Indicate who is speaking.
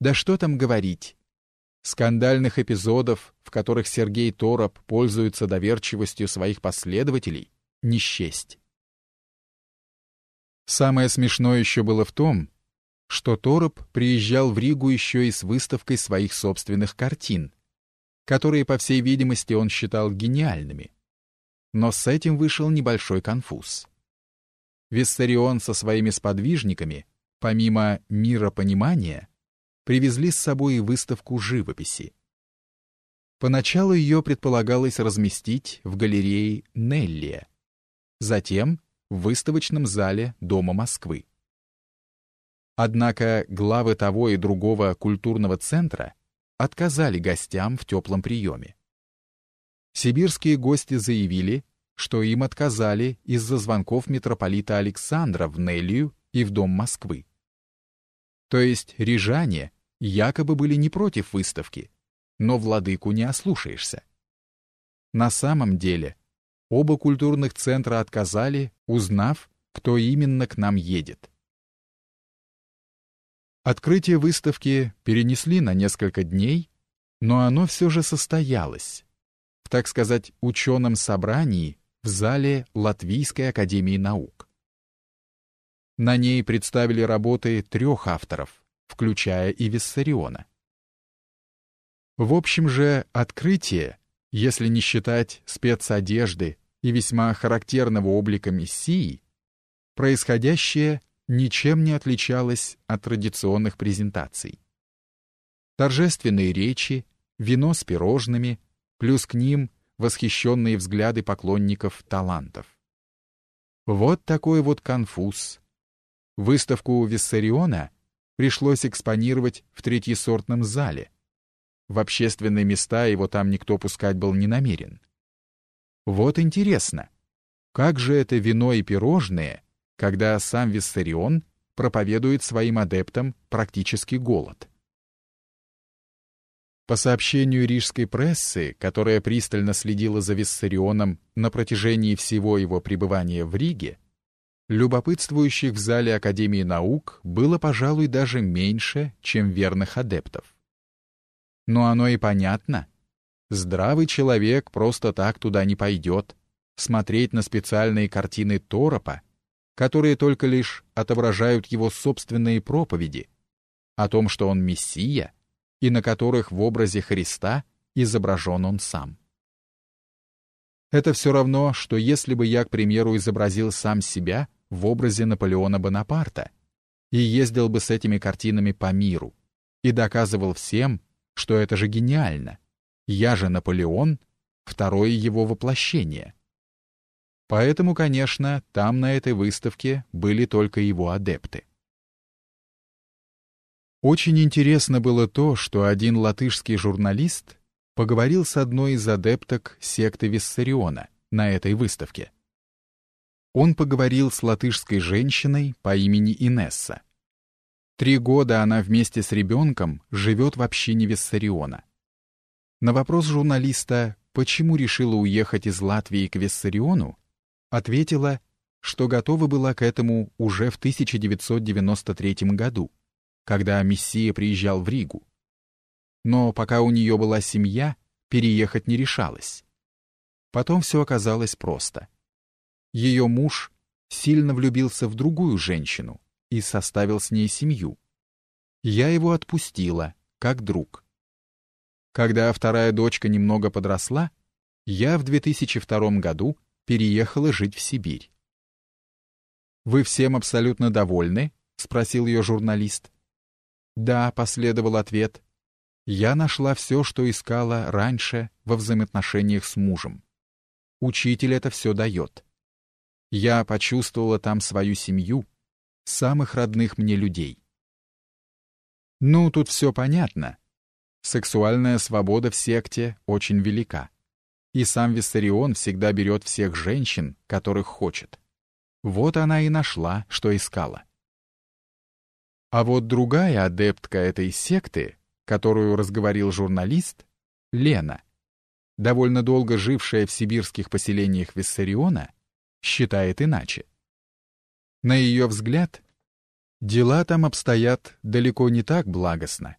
Speaker 1: Да что там говорить? Скандальных эпизодов, в которых Сергей Тороп пользуется доверчивостью своих последователей, не счесть. Самое смешное еще было в том, что Тороп приезжал в Ригу еще и с выставкой своих собственных картин, которые, по всей видимости, он считал гениальными. Но с этим вышел небольшой конфуз. Виссарион со своими сподвижниками, помимо миропонимания, привезли с собой и выставку живописи. Поначалу ее предполагалось разместить в галерее Неллия, затем в выставочном зале Дома Москвы. Однако главы того и другого культурного центра отказали гостям в теплом приеме. Сибирские гости заявили, что им отказали из-за звонков митрополита Александра в Неллию и в Дом Москвы. То есть рижане якобы были не против выставки, но владыку не ослушаешься. На самом деле, оба культурных центра отказали, узнав, кто именно к нам едет. Открытие выставки перенесли на несколько дней, но оно все же состоялось в, так сказать, ученом собрании в зале Латвийской академии наук. На ней представили работы трех авторов, включая и Виссариона. В общем же, открытие, если не считать спецодежды и весьма характерного облика Мессии, происходящее ничем не отличалось от традиционных презентаций. Торжественные речи, вино с пирожными, плюс к ним восхищенные взгляды поклонников талантов. Вот такой вот конфуз. Выставку Виссариона пришлось экспонировать в третьесортном зале. В общественные места его там никто пускать был не намерен. Вот интересно, как же это вино и пирожные, когда сам Виссарион проповедует своим адептам практически голод? По сообщению рижской прессы, которая пристально следила за Виссарионом на протяжении всего его пребывания в Риге, любопытствующих в зале Академии наук было, пожалуй, даже меньше, чем верных адептов. Но оно и понятно. Здравый человек просто так туда не пойдет. Смотреть на специальные картины Торопа, которые только лишь отображают его собственные проповеди о том, что он Мессия, и на которых в образе Христа изображен он сам. Это все равно, что если бы я, к примеру, изобразил сам себя в образе Наполеона Бонапарта и ездил бы с этими картинами по миру и доказывал всем, что это же гениально. Я же Наполеон, второе его воплощение. Поэтому, конечно, там на этой выставке были только его адепты. Очень интересно было то, что один латышский журналист поговорил с одной из адепток секты Виссариона на этой выставке. Он поговорил с латышской женщиной по имени Инесса. Три года она вместе с ребенком живет в общине Виссариона. На вопрос журналиста, почему решила уехать из Латвии к Виссариону, ответила, что готова была к этому уже в 1993 году когда Мессия приезжал в Ригу. Но пока у нее была семья, переехать не решалась. Потом все оказалось просто. Ее муж сильно влюбился в другую женщину и составил с ней семью. Я его отпустила, как друг. Когда вторая дочка немного подросла, я в 2002 году переехала жить в Сибирь. «Вы всем абсолютно довольны?» — спросил ее журналист. «Да», — последовал ответ. «Я нашла все, что искала раньше во взаимоотношениях с мужем. Учитель это все дает. Я почувствовала там свою семью, самых родных мне людей. Ну, тут все понятно. Сексуальная свобода в секте очень велика. И сам Виссарион всегда берет всех женщин, которых хочет. Вот она и нашла, что искала. А вот другая адептка этой секты, которую разговорил журналист, Лена, довольно долго жившая в сибирских поселениях Виссариона, считает иначе. На ее взгляд, дела там обстоят далеко не так благостно.